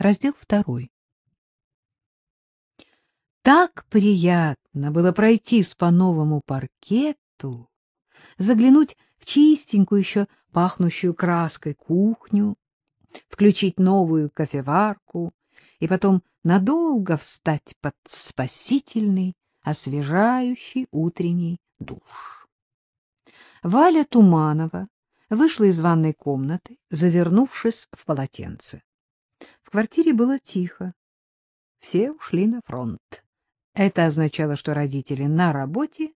Раздел второй. Так приятно было пройтись по новому паркету, заглянуть в чистенькую еще пахнущую краской кухню, включить новую кофеварку и потом надолго встать под спасительный, освежающий утренний душ. Валя Туманова вышла из ванной комнаты, завернувшись в полотенце. В квартире было тихо. Все ушли на фронт. Это означало, что родители на работе,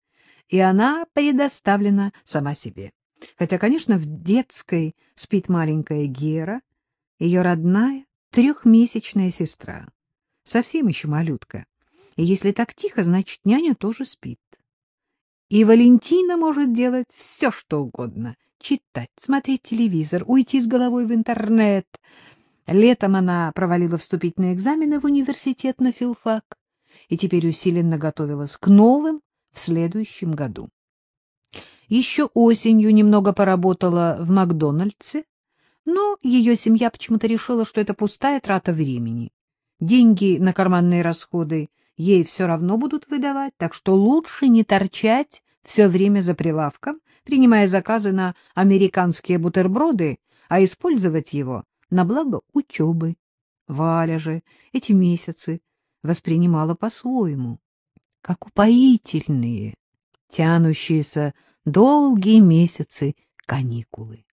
и она предоставлена сама себе. Хотя, конечно, в детской спит маленькая Гера, ее родная трехмесячная сестра. Совсем еще малютка. И если так тихо, значит, няня тоже спит. И Валентина может делать все, что угодно. Читать, смотреть телевизор, уйти с головой в интернет. Летом она провалила вступительные экзамены в университет на филфак и теперь усиленно готовилась к новым в следующем году. Еще осенью немного поработала в Макдональдсе, но ее семья почему-то решила, что это пустая трата времени. Деньги на карманные расходы ей все равно будут выдавать, так что лучше не торчать все время за прилавком, принимая заказы на американские бутерброды, а использовать его на благо учебы. Валя же эти месяцы воспринимала по-своему, как упоительные, тянущиеся долгие месяцы каникулы.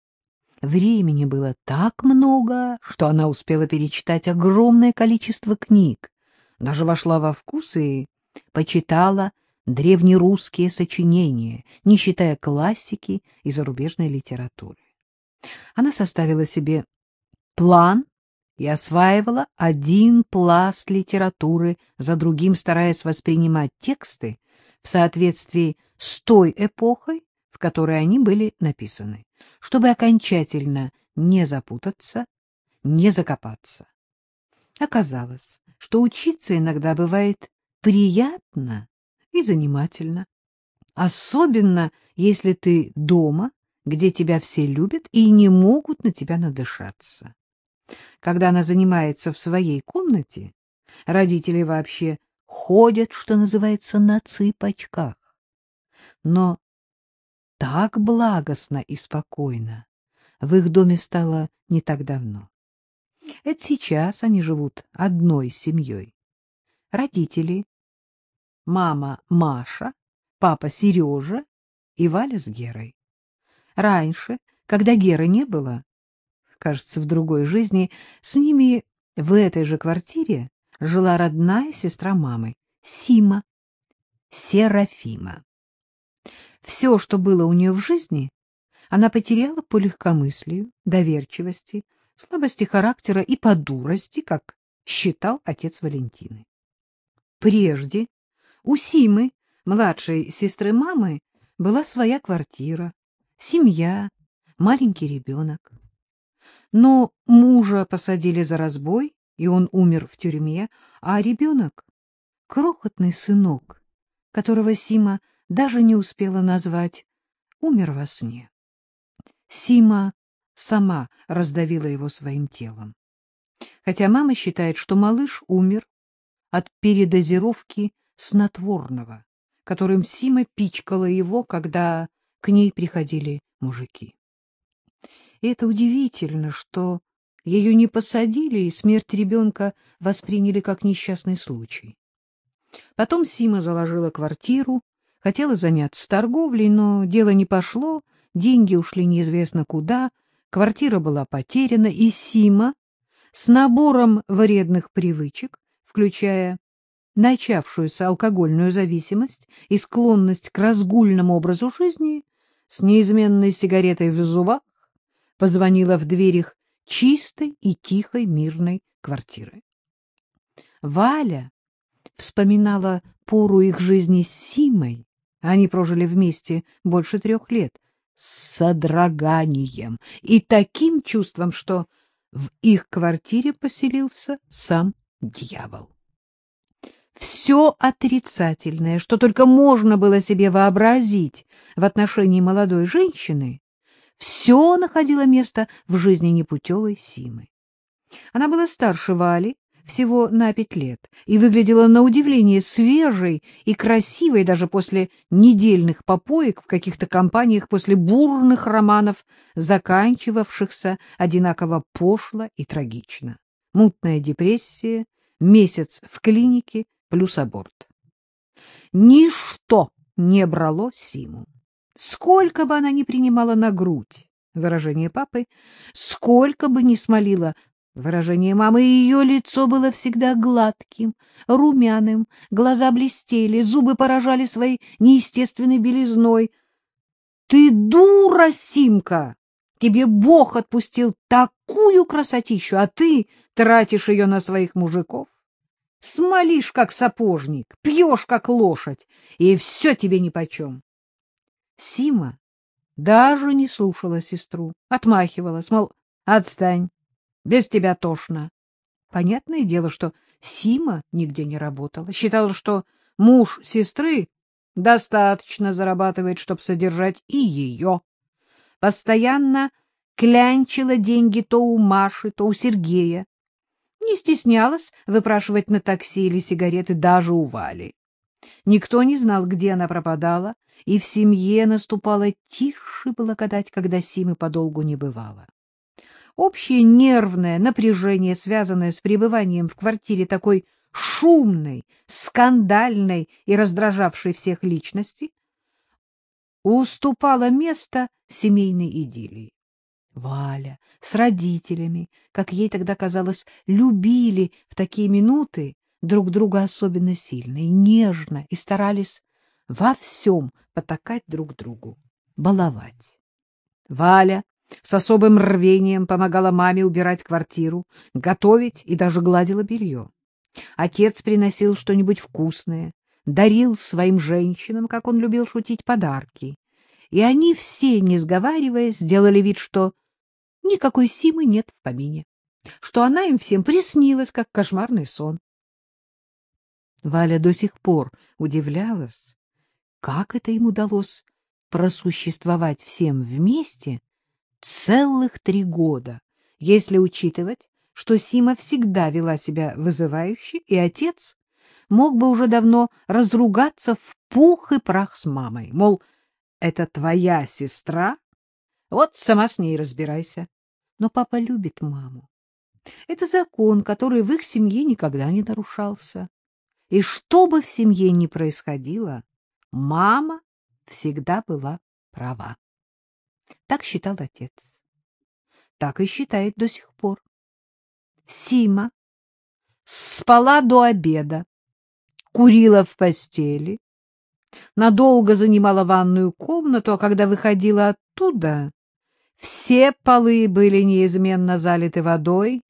Времени было так много, что она успела перечитать огромное количество книг, даже вошла во вкус и почитала древнерусские сочинения, не считая классики и зарубежной литературы. Она составила себе план и осваивала один пласт литературы за другим, стараясь воспринимать тексты в соответствии с той эпохой, в которой они были написаны, чтобы окончательно не запутаться, не закопаться. Оказалось, что учиться иногда бывает приятно и занимательно, особенно если ты дома, где тебя все любят и не могут на тебя надышаться. Когда она занимается в своей комнате, родители вообще ходят, что называется, на цыпочках. Но так благостно и спокойно в их доме стало не так давно. Это сейчас они живут одной семьей. Родители, мама Маша, папа Сережа и Валя с Герой. Раньше, когда Геры не было, кажется, в другой жизни, с ними в этой же квартире жила родная сестра мамы, Сима, Серафима. Все, что было у нее в жизни, она потеряла по легкомыслию, доверчивости, слабости характера и по дурости, как считал отец Валентины. Прежде у Симы, младшей сестры мамы, была своя квартира, семья, маленький ребенок. Но мужа посадили за разбой, и он умер в тюрьме, а ребенок — крохотный сынок, которого Сима даже не успела назвать, умер во сне. Сима сама раздавила его своим телом. Хотя мама считает, что малыш умер от передозировки снотворного, которым Сима пичкала его, когда к ней приходили мужики. И это удивительно, что ее не посадили, и смерть ребенка восприняли как несчастный случай. Потом Сима заложила квартиру, хотела заняться торговлей, но дело не пошло, деньги ушли неизвестно куда, квартира была потеряна, и Сима с набором вредных привычек, включая начавшуюся алкогольную зависимость и склонность к разгульному образу жизни, с неизменной сигаретой в зубах, позвонила в дверях чистой и тихой мирной квартиры. Валя вспоминала пору их жизни с Симой, они прожили вместе больше трех лет, с содроганием и таким чувством, что в их квартире поселился сам дьявол. Все отрицательное, что только можно было себе вообразить в отношении молодой женщины, все находило место в жизни непутевой Симы. Она была старше Вали, всего на пять лет, и выглядела на удивление свежей и красивой даже после недельных попоек в каких-то компаниях, после бурных романов, заканчивавшихся одинаково пошло и трагично. Мутная депрессия, месяц в клинике плюс аборт. Ничто не брало Симу. Сколько бы она ни принимала на грудь, выражение папы, сколько бы ни смолила Выражение мамы, ее лицо было всегда гладким, румяным, глаза блестели, зубы поражали своей неестественной белизной. — Ты дура, Симка! Тебе Бог отпустил такую красотищу, а ты тратишь ее на своих мужиков. Смолишь, как сапожник, пьешь, как лошадь, и все тебе нипочем. Сима даже не слушала сестру, отмахивалась, мол, отстань. Без тебя тошно. Понятное дело, что Сима нигде не работала. Считала, что муж сестры достаточно зарабатывает, чтобы содержать и ее. Постоянно клянчила деньги то у Маши, то у Сергея. Не стеснялась выпрашивать на такси или сигареты даже у Вали. Никто не знал, где она пропадала, и в семье наступала тише благодать, когда Симы подолгу не бывало. Общее нервное напряжение, связанное с пребыванием в квартире такой шумной, скандальной и раздражавшей всех личности, уступало место семейной идиллии. Валя с родителями, как ей тогда казалось, любили в такие минуты друг друга особенно сильно и нежно, и старались во всем потакать друг другу, баловать. Валя с особым рвением помогала маме убирать квартиру, готовить и даже гладила белье. Отец приносил что-нибудь вкусное, дарил своим женщинам, как он любил шутить, подарки. И они все, не сговариваясь, сделали вид, что никакой Симы нет в помине, что она им всем приснилась, как кошмарный сон. Валя до сих пор удивлялась, как это им удалось просуществовать всем вместе Целых три года, если учитывать, что Сима всегда вела себя вызывающе, и отец мог бы уже давно разругаться в пух и прах с мамой, мол, это твоя сестра, вот сама с ней разбирайся. Но папа любит маму. Это закон, который в их семье никогда не нарушался. И что бы в семье ни происходило, мама всегда была права. Так считал отец. Так и считает до сих пор. Сима спала до обеда, курила в постели, надолго занимала ванную комнату, а когда выходила оттуда, все полы были неизменно залиты водой,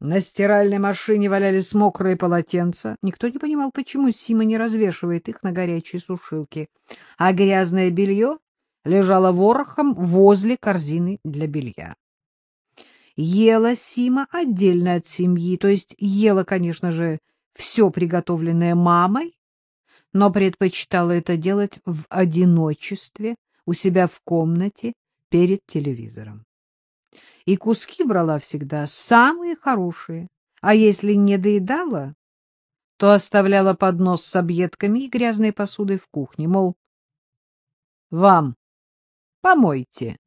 на стиральной машине валялись мокрые полотенца. Никто не понимал, почему Сима не развешивает их на горячей сушилке, а грязное белье лежала ворохом возле корзины для белья. Ела Сима отдельно от семьи, то есть ела, конечно же, все приготовленное мамой, но предпочитала это делать в одиночестве у себя в комнате перед телевизором. И куски брала всегда самые хорошие, а если не доедала, то оставляла поднос с объедками и грязной посудой в кухне, мол, вам Помойте.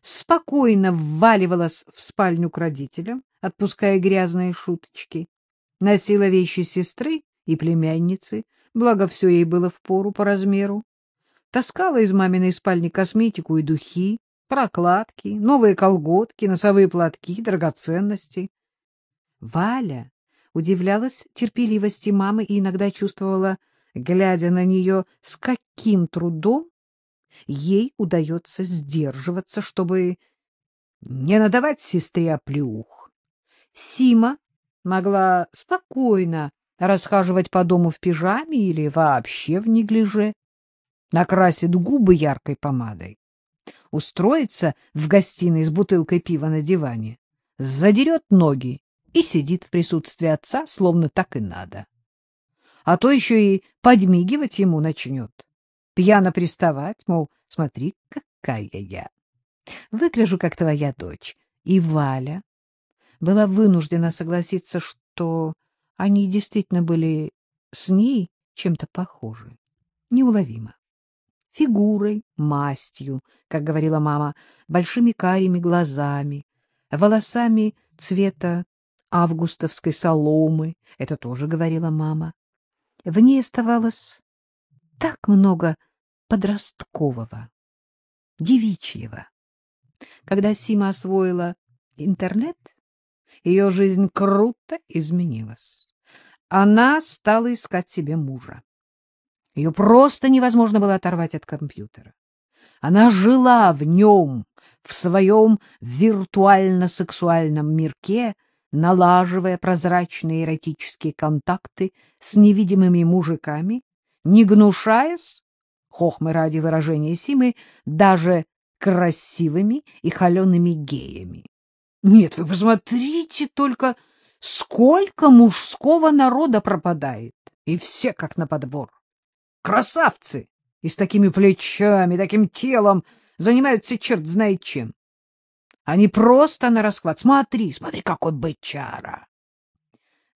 Спокойно вваливалась в спальню к родителям, отпуская грязные шуточки. Носила вещи сестры и племянницы, благо все ей было впору по размеру. Таскала из маминой спальни косметику и духи, прокладки, новые колготки, носовые платки, драгоценности. Валя удивлялась терпеливости мамы и иногда чувствовала, глядя на нее, с каким трудом ей удается сдерживаться, чтобы не надавать сестре оплеух. Сима могла спокойно расхаживать по дому в пижаме или вообще в неглиже, накрасит губы яркой помадой, устроится в гостиной с бутылкой пива на диване, задерет ноги и сидит в присутствии отца, словно так и надо. А то еще и подмигивать ему начнет пьяно приставать, мол, смотри, какая я. Выгляжу, как твоя дочь. И Валя была вынуждена согласиться, что они действительно были с ней чем-то похожи, неуловимо. Фигурой, мастью, как говорила мама, большими карими глазами, волосами цвета августовской соломы, это тоже говорила мама. В ней оставалось так много подросткового, девичьего. Когда Сима освоила интернет, ее жизнь круто изменилась. Она стала искать себе мужа. Ее просто невозможно было оторвать от компьютера. Она жила в нем, в своем виртуально-сексуальном мирке, налаживая прозрачные эротические контакты с невидимыми мужиками, не гнушаясь, хохмы ради выражения Симы, даже красивыми и холеными геями. Нет, вы посмотрите только, сколько мужского народа пропадает, и все как на подбор. Красавцы! И с такими плечами, таким телом занимаются черт знает чем. Они просто на расклад. Смотри, смотри, какой бычара!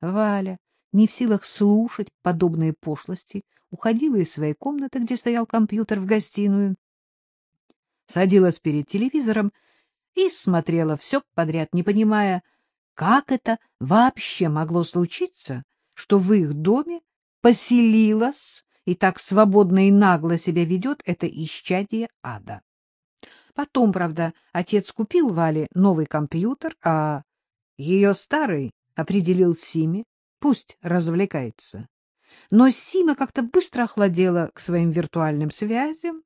Валя, не в силах слушать подобные пошлости, уходила из своей комнаты, где стоял компьютер, в гостиную, садилась перед телевизором и смотрела все подряд, не понимая, как это вообще могло случиться, что в их доме поселилась и так свободно и нагло себя ведет это исчадие ада. Потом, правда, отец купил Вале новый компьютер, а ее старый определил Симе, пусть развлекается. Но Сима как-то быстро охладела к своим виртуальным связям,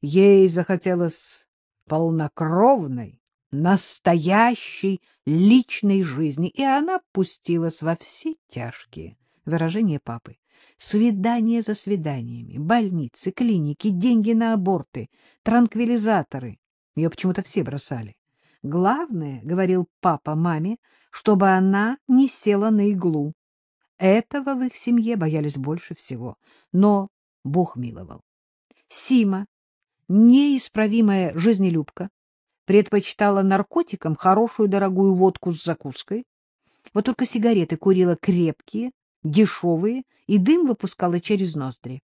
ей захотелось полнокровной, настоящей личной жизни, и она пустилась во все тяжкие выражения папы. Свидания за свиданиями, больницы, клиники, деньги на аборты, транквилизаторы. Ее почему-то все бросали. Главное, — говорил папа маме, — чтобы она не села на иглу. Этого в их семье боялись больше всего, но Бог миловал. Сима, неисправимая жизнелюбка, предпочитала наркотикам хорошую дорогую водку с закуской. Вот только сигареты курила крепкие, дешевые, и дым выпускала через ноздри.